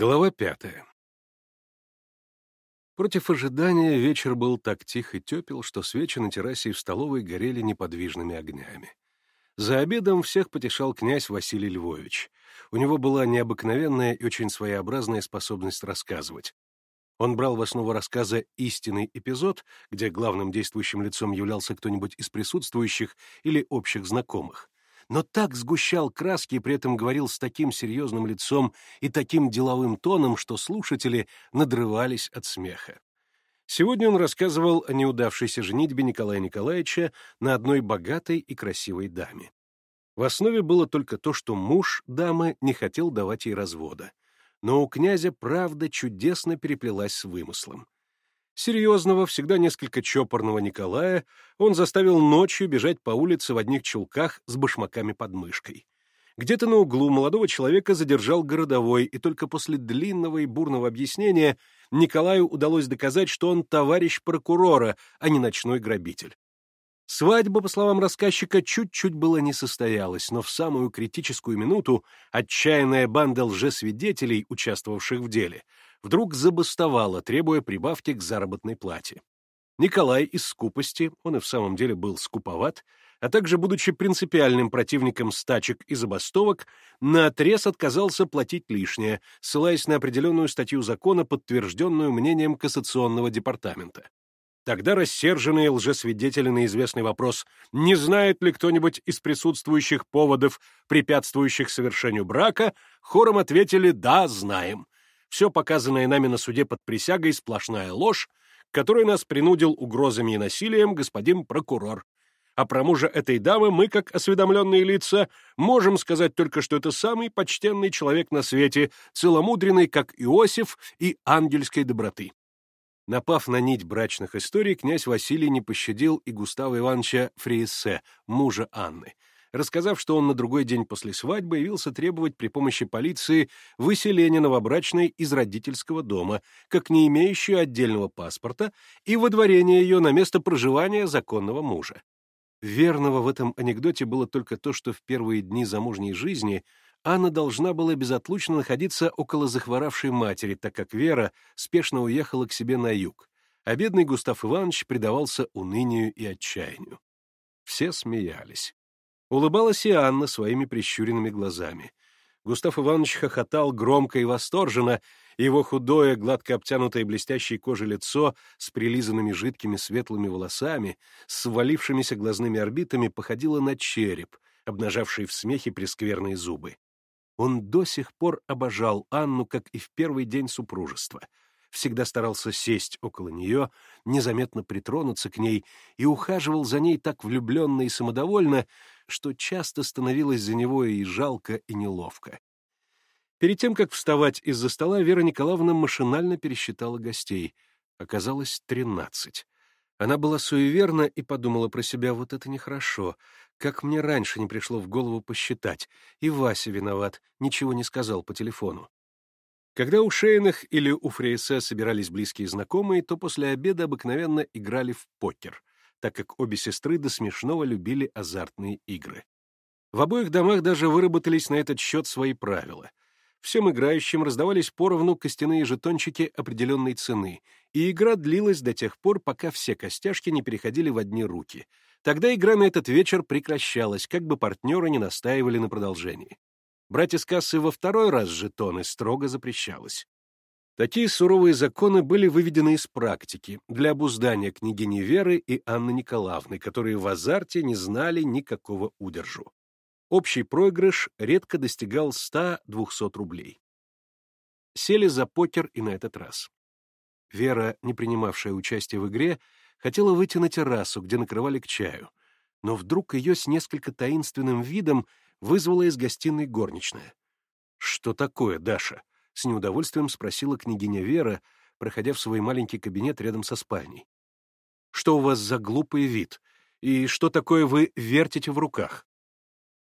Глава пятая. Против ожидания вечер был так тих и тепел, что свечи на террасе и в столовой горели неподвижными огнями. За обедом всех потешал князь Василий Львович. У него была необыкновенная и очень своеобразная способность рассказывать. Он брал в основу рассказа истинный эпизод, где главным действующим лицом являлся кто-нибудь из присутствующих или общих знакомых, но так сгущал краски и при этом говорил с таким серьезным лицом и таким деловым тоном, что слушатели надрывались от смеха. Сегодня он рассказывал о неудавшейся женитьбе Николая Николаевича на одной богатой и красивой даме. В основе было только то, что муж дамы не хотел давать ей развода. Но у князя правда чудесно переплелась с вымыслом. Серьезного, всегда несколько чопорного Николая он заставил ночью бежать по улице в одних чулках с башмаками под мышкой. Где-то на углу молодого человека задержал городовой, и только после длинного и бурного объяснения Николаю удалось доказать, что он товарищ прокурора, а не ночной грабитель. Свадьба, по словам рассказчика, чуть-чуть было не состоялась, но в самую критическую минуту отчаянная банда лжесвидетелей, участвовавших в деле, вдруг забастовала, требуя прибавки к заработной плате. Николай из скупости, он и в самом деле был скуповат, а также, будучи принципиальным противником стачек и забастовок, наотрез отказался платить лишнее, ссылаясь на определенную статью закона, подтвержденную мнением Кассационного департамента. Тогда рассерженные лжесвидетели на известный вопрос, не знает ли кто-нибудь из присутствующих поводов, препятствующих совершению брака, хором ответили «да, знаем». Все показанное нами на суде под присягой сплошная ложь, которой нас принудил угрозами и насилием господин прокурор. А про мужа этой дамы мы, как осведомленные лица, можем сказать только, что это самый почтенный человек на свете, целомудренный, как Иосиф, и ангельской доброты. Напав на нить брачных историй, князь Василий не пощадил и Густава Ивановича Фриессе, мужа Анны — рассказав, что он на другой день после свадьбы явился требовать при помощи полиции выселения новобрачной из родительского дома, как не имеющую отдельного паспорта, и водворения ее на место проживания законного мужа. Верного в этом анекдоте было только то, что в первые дни замужней жизни Анна должна была безотлучно находиться около захворавшей матери, так как Вера спешно уехала к себе на юг, а бедный Густав Иванович предавался унынию и отчаянию. Все смеялись. Улыбалась и Анна своими прищуренными глазами. Густав Иванович хохотал громко и восторженно, и его худое, гладко обтянутое блестящей кожей лицо с прилизанными жидкими светлыми волосами, с свалившимися глазными орбитами походило на череп, обнажавший в смехе прескверные зубы. Он до сих пор обожал Анну, как и в первый день супружества — всегда старался сесть около нее, незаметно притронуться к ней и ухаживал за ней так влюбленно и самодовольно, что часто становилось за него и жалко, и неловко. Перед тем, как вставать из-за стола, Вера Николаевна машинально пересчитала гостей. Оказалось, тринадцать. Она была суеверна и подумала про себя, вот это нехорошо. Как мне раньше не пришло в голову посчитать. И Вася виноват, ничего не сказал по телефону. Когда у Шейнах или у Фрейсе собирались близкие знакомые, то после обеда обыкновенно играли в покер, так как обе сестры до смешного любили азартные игры. В обоих домах даже выработались на этот счет свои правила. Всем играющим раздавались поровну костяные жетончики определенной цены, и игра длилась до тех пор, пока все костяшки не переходили в одни руки. Тогда игра на этот вечер прекращалась, как бы партнеры не настаивали на продолжении. Брать из кассы во второй раз жетоны строго запрещалось. Такие суровые законы были выведены из практики для обуздания княгини Веры и Анны Николаевны, которые в азарте не знали никакого удержу. Общий проигрыш редко достигал 100-200 рублей. Сели за покер и на этот раз. Вера, не принимавшая участие в игре, хотела выйти на террасу, где накрывали к чаю, но вдруг ее с несколько таинственным видом вызвала из гостиной горничная. «Что такое, Даша?» — с неудовольствием спросила княгиня Вера, проходя в свой маленький кабинет рядом со спальней. «Что у вас за глупый вид? И что такое вы вертите в руках?»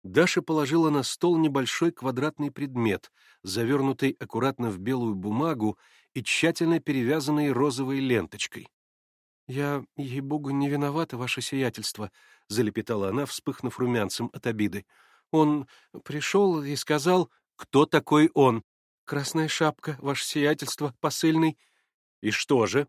Даша положила на стол небольшой квадратный предмет, завернутый аккуратно в белую бумагу и тщательно перевязанный розовой ленточкой. «Я, ей-богу, не виновата, ваше сиятельство», — залепетала она, вспыхнув румянцем от обиды. Он пришел и сказал, кто такой он. Красная шапка, ваше сиятельство, посыльный. И что же?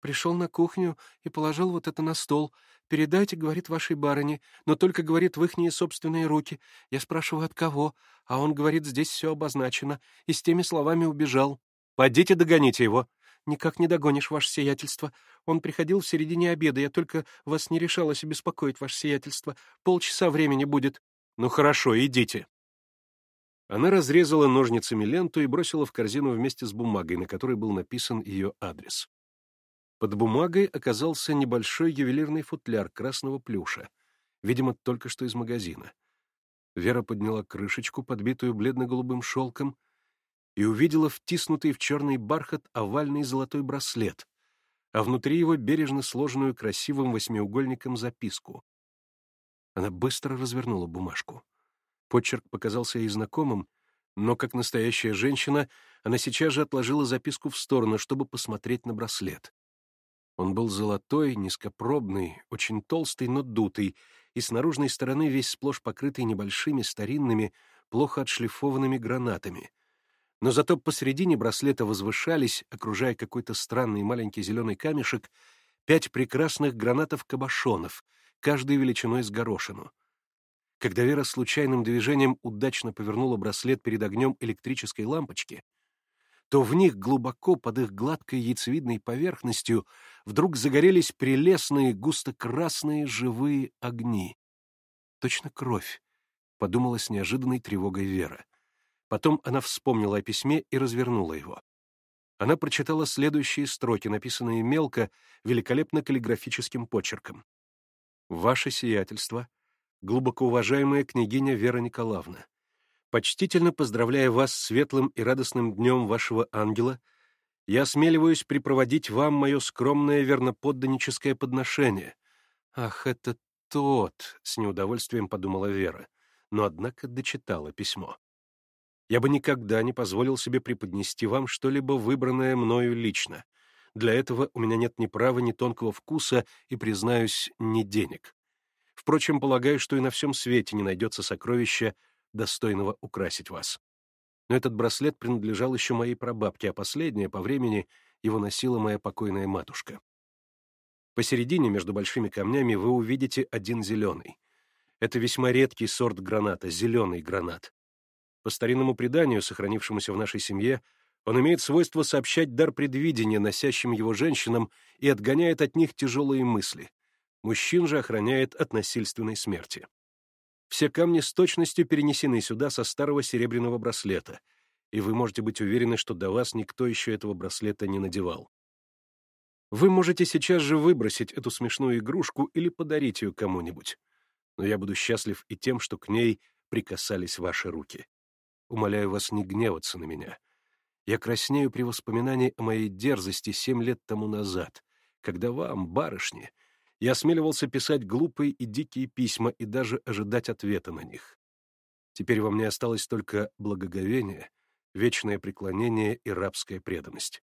Пришел на кухню и положил вот это на стол. Передайте, говорит, вашей барыне, но только, говорит, в ихние собственные руки. Я спрашиваю, от кого? А он говорит, здесь все обозначено. И с теми словами убежал. Пойдите догоните его. Никак не догонишь, ваше сиятельство. Он приходил в середине обеда, я только вас не решалась беспокоить, ваше сиятельство. Полчаса времени будет. Ну хорошо, идите. Она разрезала ножницами ленту и бросила в корзину вместе с бумагой, на которой был написан ее адрес. Под бумагой оказался небольшой ювелирный футляр красного плюша, видимо, только что из магазина. Вера подняла крышечку, подбитую бледно-голубым шелком, и увидела втиснутый в черный бархат овальный золотой браслет, а внутри его бережно сложенную красивым восьмиугольником записку. Она быстро развернула бумажку. Почерк показался ей знакомым, но, как настоящая женщина, она сейчас же отложила записку в сторону, чтобы посмотреть на браслет. Он был золотой, низкопробный, очень толстый, но дутый, и с наружной стороны весь сплошь покрытый небольшими старинными, плохо отшлифованными гранатами. Но зато посредине браслета возвышались, окружая какой-то странный маленький зеленый камешек, пять прекрасных гранатов-кабошонов, каждой величиной с горошину. Когда Вера случайным движением удачно повернула браслет перед огнем электрической лампочки — то в них глубоко под их гладкой яйцевидной поверхностью вдруг загорелись прелестные густо-красные живые огни. Точно кровь, — подумала с неожиданной тревогой Вера. Потом она вспомнила о письме и развернула его. Она прочитала следующие строки, написанные мелко, великолепно каллиграфическим почерком. «Ваше сиятельство, глубоко уважаемая княгиня Вера Николаевна, Почтительно поздравляя вас с светлым и радостным днем вашего ангела, я осмеливаюсь припроводить вам мое скромное верноподданническое подношение. Ах, это тот, — с неудовольствием подумала Вера, но однако дочитала письмо. Я бы никогда не позволил себе преподнести вам что-либо выбранное мною лично. Для этого у меня нет ни права, ни тонкого вкуса и, признаюсь, ни денег. Впрочем, полагаю, что и на всем свете не найдется сокровища, достойного украсить вас. Но этот браслет принадлежал еще моей прабабке, а последняя, по времени, его носила моя покойная матушка. Посередине, между большими камнями, вы увидите один зеленый. Это весьма редкий сорт граната, зеленый гранат. По старинному преданию, сохранившемуся в нашей семье, он имеет свойство сообщать дар предвидения носящим его женщинам и отгоняет от них тяжелые мысли. Мужчин же охраняет от насильственной смерти. Все камни с точностью перенесены сюда со старого серебряного браслета, и вы можете быть уверены, что до вас никто еще этого браслета не надевал. Вы можете сейчас же выбросить эту смешную игрушку или подарить ее кому-нибудь. Но я буду счастлив и тем, что к ней прикасались ваши руки. Умоляю вас не гневаться на меня. Я краснею при воспоминании о моей дерзости семь лет тому назад, когда вам, барышни, я осмеливался писать глупые и дикие письма и даже ожидать ответа на них. Теперь во мне осталось только благоговение, вечное преклонение и рабская преданность.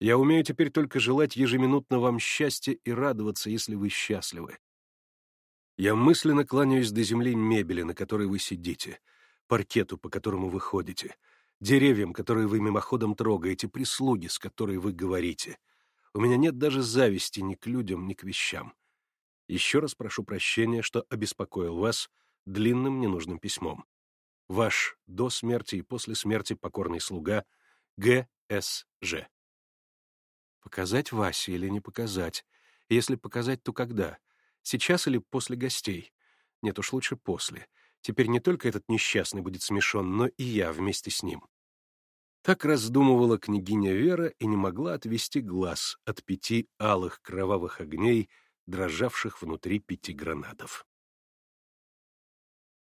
Я умею теперь только желать ежеминутно вам счастья и радоваться, если вы счастливы. Я мысленно кланяюсь до земли мебели, на которой вы сидите, паркету, по которому вы ходите, деревьям, которые вы мимоходом трогаете, прислуги, с которой вы говорите — у меня нет даже зависти ни к людям, ни к вещам. Еще раз прошу прощения, что обеспокоил вас длинным ненужным письмом. Ваш до смерти и после смерти покорный слуга Г. С. Ж. Показать Васе или не показать? Если показать, то когда? Сейчас или после гостей? Нет уж лучше после. Теперь не только этот несчастный будет смешон, но и я вместе с ним. Так раздумывала княгиня Вера и не могла отвести глаз от пяти алых кровавых огней, дрожавших внутри пяти гранатов.